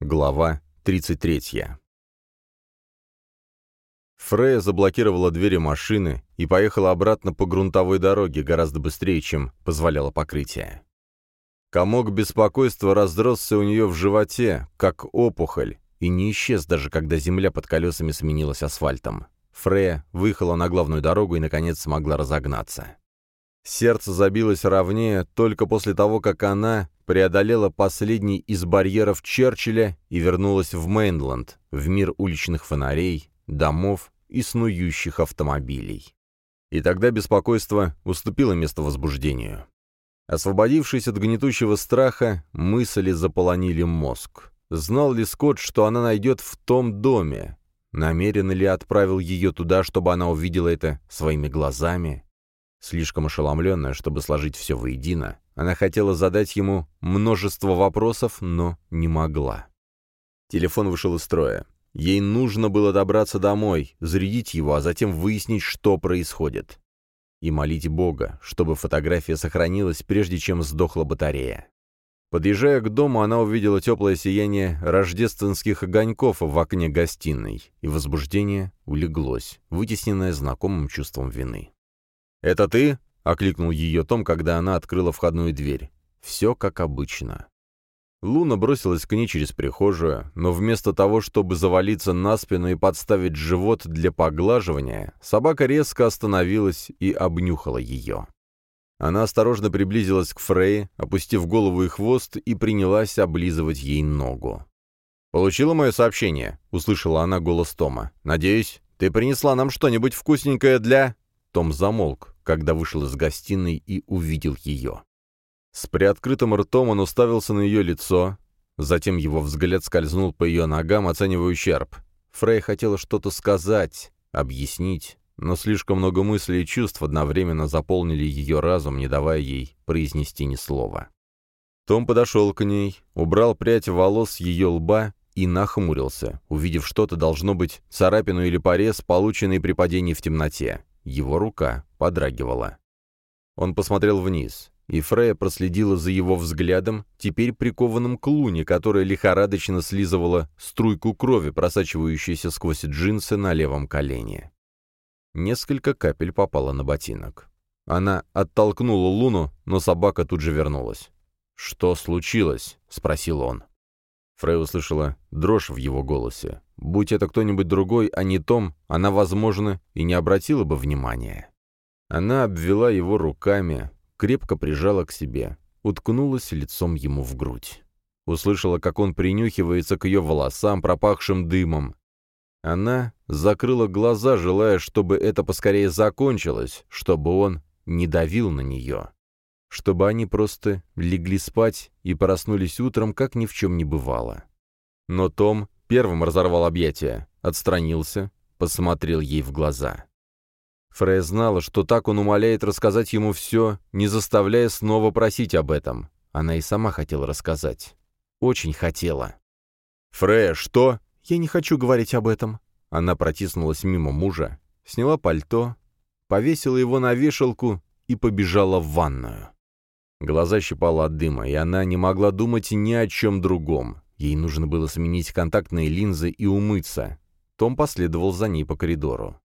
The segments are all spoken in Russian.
Глава 33. Фрея заблокировала двери машины и поехала обратно по грунтовой дороге гораздо быстрее, чем позволяло покрытие. Комок беспокойства разросся у нее в животе, как опухоль, и не исчез даже, когда земля под колесами сменилась асфальтом. Фрея выехала на главную дорогу и, наконец, смогла разогнаться. Сердце забилось ровнее только после того, как она преодолела последний из барьеров Черчилля и вернулась в Мейнленд, в мир уличных фонарей, домов и снующих автомобилей. И тогда беспокойство уступило место возбуждению. Освободившись от гнетущего страха, мысли заполонили мозг. Знал ли Скотт, что она найдет в том доме? Намеренно ли отправил ее туда, чтобы она увидела это своими глазами? Слишком ошеломленная, чтобы сложить все воедино, она хотела задать ему множество вопросов, но не могла. Телефон вышел из строя. Ей нужно было добраться домой, зарядить его, а затем выяснить, что происходит. И молить Бога, чтобы фотография сохранилась, прежде чем сдохла батарея. Подъезжая к дому, она увидела теплое сияние рождественских огоньков в окне гостиной, и возбуждение улеглось, вытесненное знакомым чувством вины. «Это ты?» — окликнул ее Том, когда она открыла входную дверь. «Все как обычно». Луна бросилась к ней через прихожую, но вместо того, чтобы завалиться на спину и подставить живот для поглаживания, собака резко остановилась и обнюхала ее. Она осторожно приблизилась к Фрей, опустив голову и хвост, и принялась облизывать ей ногу. «Получила мое сообщение?» — услышала она голос Тома. «Надеюсь, ты принесла нам что-нибудь вкусненькое для...» Том замолк, когда вышел из гостиной и увидел ее. С приоткрытым ртом он уставился на ее лицо, затем его взгляд скользнул по ее ногам, оценивая ущерб. Фрей хотела что-то сказать, объяснить, но слишком много мыслей и чувств одновременно заполнили ее разум, не давая ей произнести ни слова. Том подошел к ней, убрал прядь волос с ее лба и нахмурился, увидев что-то, должно быть, царапину или порез, полученный при падении в темноте. Его рука подрагивала. Он посмотрел вниз, и Фрея проследила за его взглядом, теперь прикованным к луне, которая лихорадочно слизывала струйку крови, просачивающуюся сквозь джинсы на левом колене. Несколько капель попало на ботинок. Она оттолкнула луну, но собака тут же вернулась. «Что случилось?» — спросил он. Фрей услышала дрожь в его голосе. Будь это кто-нибудь другой, а не Том, она, возможно, и не обратила бы внимания. Она обвела его руками, крепко прижала к себе, уткнулась лицом ему в грудь. Услышала, как он принюхивается к ее волосам, пропахшим дымом. Она закрыла глаза, желая, чтобы это поскорее закончилось, чтобы он не давил на нее. Чтобы они просто легли спать и проснулись утром, как ни в чем не бывало. Но Том Первым разорвал объятия, отстранился, посмотрел ей в глаза. Фрея знала, что так он умоляет рассказать ему все, не заставляя снова просить об этом. Она и сама хотела рассказать. Очень хотела. «Фрея, что?» «Я не хочу говорить об этом». Она протиснулась мимо мужа, сняла пальто, повесила его на вешалку и побежала в ванную. Глаза щипала от дыма, и она не могла думать ни о чем другом. Ей нужно было сменить контактные линзы и умыться. Том последовал за ней по коридору.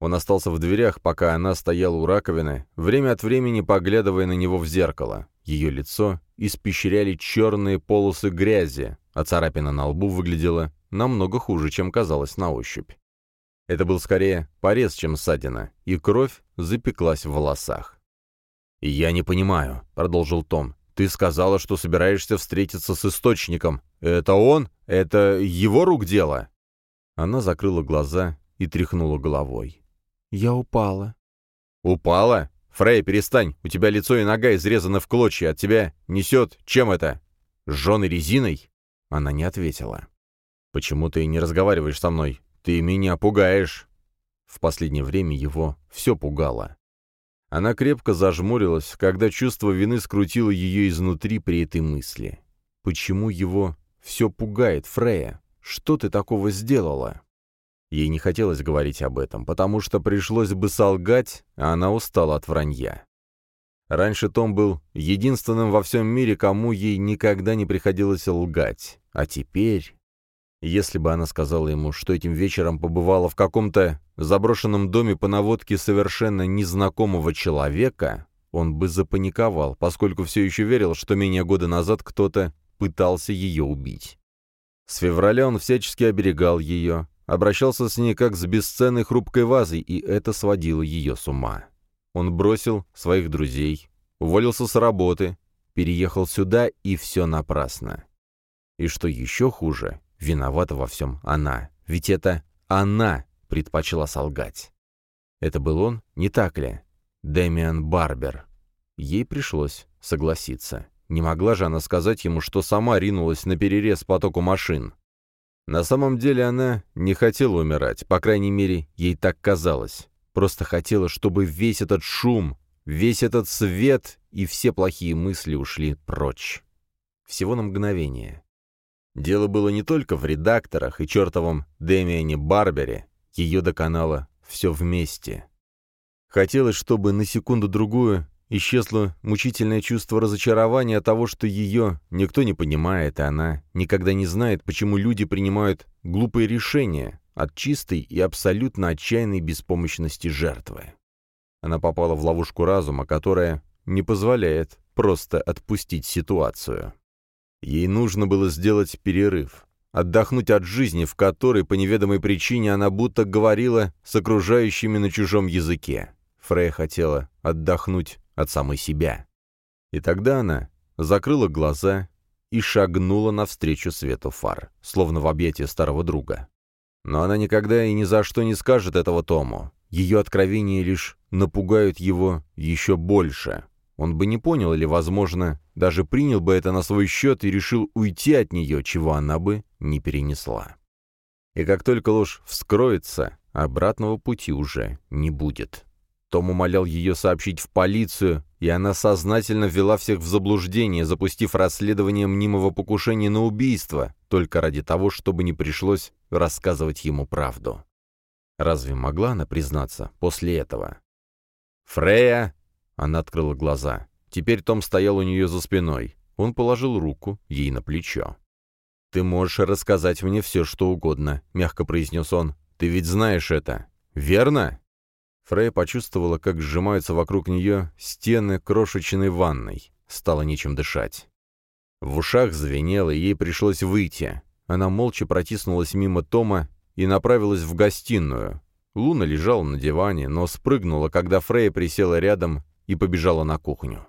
Он остался в дверях, пока она стояла у раковины, время от времени поглядывая на него в зеркало. Ее лицо испещряли черные полосы грязи, а царапина на лбу выглядела намного хуже, чем казалось на ощупь. Это был скорее порез, чем ссадина, и кровь запеклась в волосах. «Я не понимаю», — продолжил Том. «Ты сказала, что собираешься встретиться с Источником. «Это он? Это его рук дело?» Она закрыла глаза и тряхнула головой. «Я упала». «Упала? Фрей, перестань, у тебя лицо и нога изрезаны в клочья, от тебя несет... Чем это? Жженой резиной?» Она не ответила. «Почему ты не разговариваешь со мной? Ты меня пугаешь!» В последнее время его все пугало. Она крепко зажмурилась, когда чувство вины скрутило ее изнутри при этой мысли. Почему его все пугает, Фрея. Что ты такого сделала?» Ей не хотелось говорить об этом, потому что пришлось бы солгать, а она устала от вранья. Раньше Том был единственным во всем мире, кому ей никогда не приходилось лгать. А теперь... Если бы она сказала ему, что этим вечером побывала в каком-то заброшенном доме по наводке совершенно незнакомого человека, он бы запаниковал, поскольку все еще верил, что менее года назад кто-то пытался ее убить. С февраля он всячески оберегал ее, обращался с ней как с бесценной хрупкой вазой, и это сводило ее с ума. Он бросил своих друзей, уволился с работы, переехал сюда, и все напрасно. И что еще хуже, виновата во всем она. Ведь это она предпочла солгать. Это был он, не так ли? Дэмиан Барбер. Ей пришлось согласиться. Не могла же она сказать ему, что сама ринулась на перерез потоку машин. На самом деле она не хотела умирать, по крайней мере, ей так казалось. Просто хотела, чтобы весь этот шум, весь этот свет и все плохие мысли ушли прочь. Всего на мгновение. Дело было не только в редакторах и чертовом Дэмиане Барбере, ее доконало все вместе. Хотелось, чтобы на секунду-другую исчезло мучительное чувство разочарования от того, что ее никто не понимает, и она никогда не знает, почему люди принимают глупые решения, от чистой и абсолютно отчаянной беспомощности жертвы. Она попала в ловушку разума, которая не позволяет просто отпустить ситуацию. Ей нужно было сделать перерыв, отдохнуть от жизни, в которой по неведомой причине она будто говорила с окружающими на чужом языке. Фрея хотела отдохнуть от самой себя. И тогда она закрыла глаза и шагнула навстречу свету фар, словно в объятия старого друга. Но она никогда и ни за что не скажет этого Тому. Ее откровения лишь напугают его еще больше. Он бы не понял или, возможно, даже принял бы это на свой счет и решил уйти от нее, чего она бы не перенесла. И как только ложь вскроется, обратного пути уже не будет. Том умолял ее сообщить в полицию, и она сознательно ввела всех в заблуждение, запустив расследование мнимого покушения на убийство, только ради того, чтобы не пришлось рассказывать ему правду. Разве могла она признаться после этого? «Фрея!» — она открыла глаза. Теперь Том стоял у нее за спиной. Он положил руку ей на плечо. «Ты можешь рассказать мне все, что угодно», — мягко произнес он. «Ты ведь знаешь это, верно?» Фрея почувствовала, как сжимаются вокруг нее стены крошечной ванной. Стало нечем дышать. В ушах звенело, и ей пришлось выйти. Она молча протиснулась мимо Тома и направилась в гостиную. Луна лежала на диване, но спрыгнула, когда Фрея присела рядом и побежала на кухню.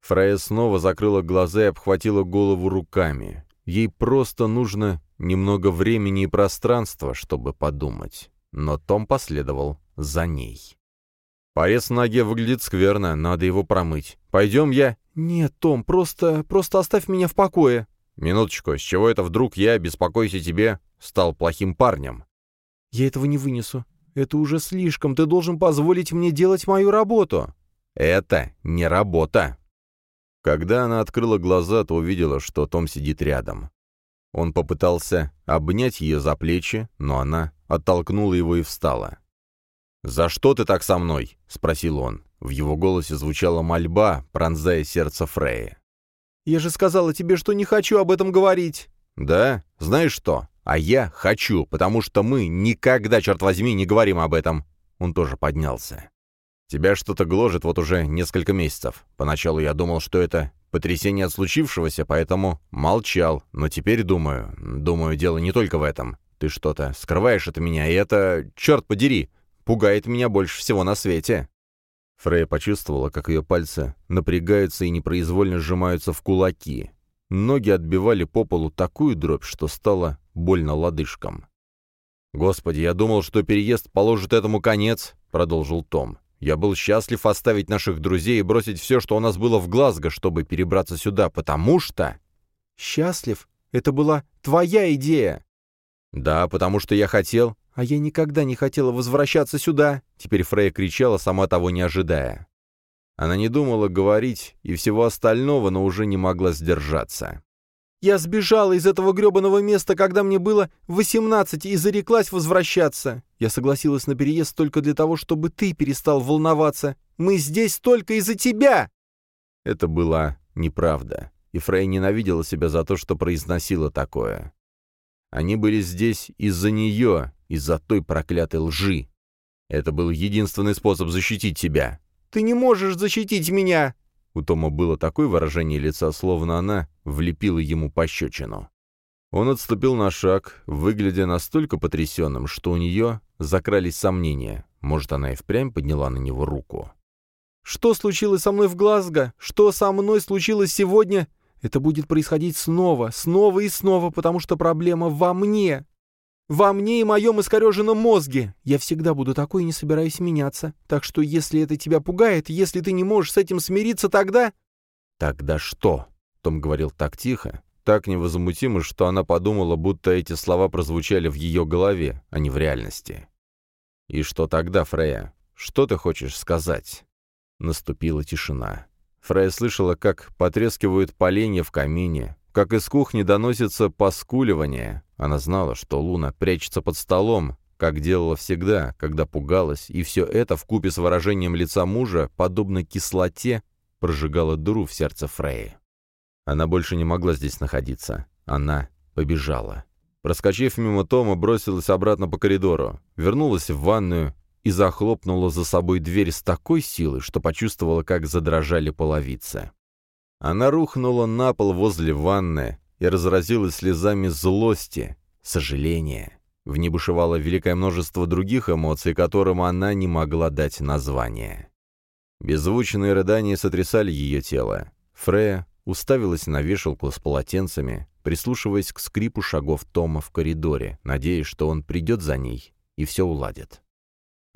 Фрея снова закрыла глаза и обхватила голову руками. Ей просто нужно немного времени и пространства, чтобы подумать. Но Том последовал за ней. «Порез на ноге выглядит скверно, надо его промыть. Пойдем я...» «Нет, Том, просто... просто оставь меня в покое». «Минуточку, с чего это вдруг я, беспокойся тебе, стал плохим парнем?» «Я этого не вынесу. Это уже слишком. Ты должен позволить мне делать мою работу». «Это не работа». Когда она открыла глаза, то увидела, что Том сидит рядом. Он попытался обнять ее за плечи, но она оттолкнула его и встала. «За что ты так со мной?» — спросил он. В его голосе звучала мольба, пронзая сердце Фрея. «Я же сказала тебе, что не хочу об этом говорить». «Да? Знаешь что? А я хочу, потому что мы никогда, черт возьми, не говорим об этом». Он тоже поднялся. «Тебя что-то гложет вот уже несколько месяцев. Поначалу я думал, что это потрясение от случившегося, поэтому молчал. Но теперь думаю... Думаю, дело не только в этом. Ты что-то скрываешь от меня, и это... Черт подери! Пугает меня больше всего на свете». Фрея почувствовала, как ее пальцы напрягаются и непроизвольно сжимаются в кулаки. Ноги отбивали по полу такую дробь, что стало больно лодыжкам. «Господи, я думал, что переезд положит этому конец», — продолжил Том. «Я был счастлив оставить наших друзей и бросить все, что у нас было в Глазго, чтобы перебраться сюда, потому что...» «Счастлив? Это была твоя идея!» «Да, потому что я хотел, «А я никогда не хотела возвращаться сюда!» Теперь Фрейя кричала, сама того не ожидая. Она не думала говорить и всего остального, но уже не могла сдержаться. «Я сбежала из этого гребаного места, когда мне было восемнадцать, и зареклась возвращаться. Я согласилась на переезд только для того, чтобы ты перестал волноваться. Мы здесь только из-за тебя!» Это была неправда, и Фрей ненавидела себя за то, что произносила такое. Они были здесь из-за нее, из-за той проклятой лжи. Это был единственный способ защитить себя. «Ты не можешь защитить меня!» У Тома было такое выражение лица, словно она влепила ему пощечину. Он отступил на шаг, выглядя настолько потрясенным, что у нее закрались сомнения. Может, она и впрямь подняла на него руку. «Что случилось со мной в Глазго? Что со мной случилось сегодня? Это будет происходить снова, снова и снова, потому что проблема во мне. Во мне и моем искореженном мозге. Я всегда буду такой и не собираюсь меняться. Так что если это тебя пугает, если ты не можешь с этим смириться, тогда...» «Тогда что?» — Том говорил так тихо, так невозмутимо, что она подумала, будто эти слова прозвучали в ее голове, а не в реальности. «И что тогда, Фрея? Что ты хочешь сказать?» Наступила тишина. Фрея слышала, как потрескивают поленья в камине, как из кухни доносится поскуливание. Она знала, что Луна прячется под столом, как делала всегда, когда пугалась, и все это вкупе с выражением лица мужа, подобно кислоте, прожигало дыру в сердце Фреи. Она больше не могла здесь находиться. Она побежала. Проскочив мимо Тома, бросилась обратно по коридору, вернулась в ванную и захлопнула за собой дверь с такой силой, что почувствовала, как задрожали половицы. Она рухнула на пол возле ванны и разразилась слезами злости, сожаления. В ней бушевало великое множество других эмоций, которым она не могла дать название. Беззвучные рыдания сотрясали ее тело. Фрея уставилась на вешалку с полотенцами, прислушиваясь к скрипу шагов Тома в коридоре, надеясь, что он придет за ней и все уладит.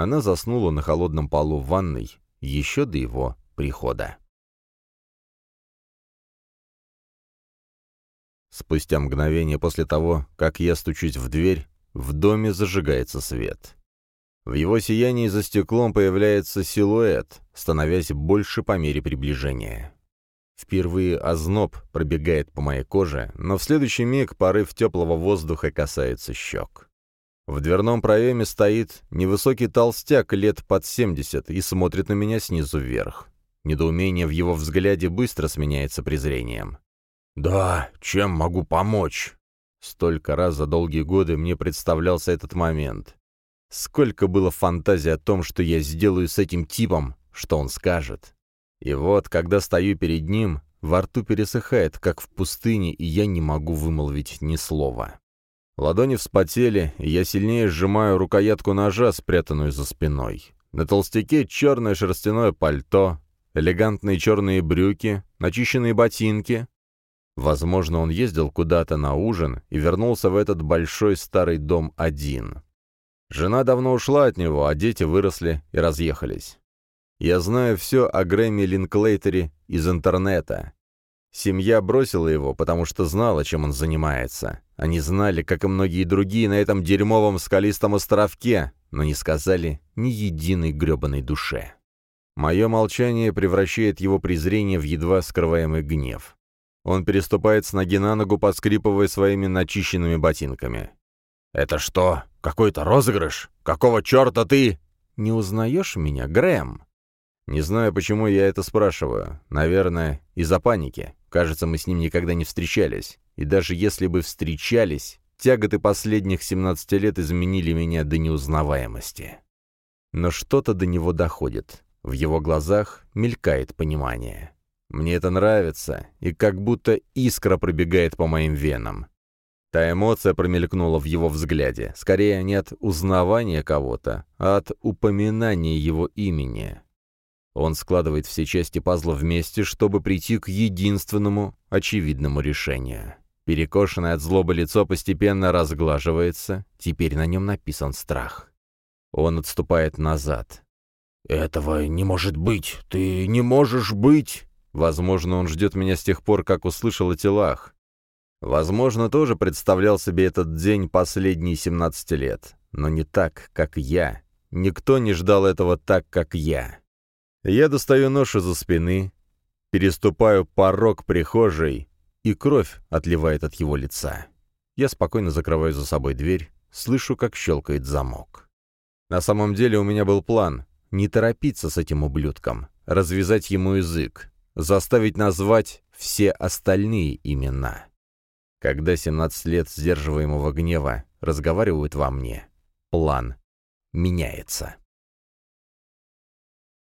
Она заснула на холодном полу в ванной еще до его прихода. Спустя мгновение после того, как я стучусь в дверь, в доме зажигается свет. В его сиянии за стеклом появляется силуэт, становясь больше по мере приближения. Впервые озноб пробегает по моей коже, но в следующий миг порыв теплого воздуха касается щек. В дверном проеме стоит невысокий толстяк лет под 70 и смотрит на меня снизу вверх. Недоумение в его взгляде быстро сменяется презрением. «Да, чем могу помочь?» Столько раз за долгие годы мне представлялся этот момент. Сколько было фантазий о том, что я сделаю с этим типом, что он скажет. И вот, когда стою перед ним, во рту пересыхает, как в пустыне, и я не могу вымолвить ни слова. Ладони вспотели, и я сильнее сжимаю рукоятку ножа, спрятанную за спиной. На толстяке черное шерстяное пальто, элегантные черные брюки, начищенные ботинки. Возможно, он ездил куда-то на ужин и вернулся в этот большой старый дом один. Жена давно ушла от него, а дети выросли и разъехались. Я знаю все о Грэмми Линклейтере из интернета. Семья бросила его, потому что знала, чем он занимается. Они знали, как и многие другие на этом дерьмовом скалистом островке, но не сказали ни единой гребаной душе. Мое молчание превращает его презрение в едва скрываемый гнев. Он переступает с ноги на ногу, поскрипывая своими начищенными ботинками. «Это что, какой-то розыгрыш? Какого черта ты...» «Не узнаешь меня, Грэм?» Не знаю, почему я это спрашиваю. Наверное, из-за паники. Кажется, мы с ним никогда не встречались. И даже если бы встречались, тяготы последних 17 лет изменили меня до неузнаваемости. Но что-то до него доходит. В его глазах мелькает понимание. Мне это нравится, и как будто искра пробегает по моим венам. Та эмоция промелькнула в его взгляде, скорее не от узнавания кого-то, а от упоминания его имени. Он складывает все части пазла вместе, чтобы прийти к единственному очевидному решению. Перекошенное от злобы лицо постепенно разглаживается, теперь на нем написан страх. Он отступает назад. «Этого не может быть! Ты не можешь быть!» Возможно, он ждет меня с тех пор, как услышал о телах. Возможно, тоже представлял себе этот день последние 17 лет. Но не так, как я. Никто не ждал этого так, как я. Я достаю нож из-за спины, переступаю порог прихожей, и кровь отливает от его лица. Я спокойно закрываю за собой дверь, слышу, как щелкает замок. На самом деле у меня был план — не торопиться с этим ублюдком, развязать ему язык. заставить назвать все остальные имена. Когда 17 лет сдерживаемого гнева разговаривают во мне, план меняется.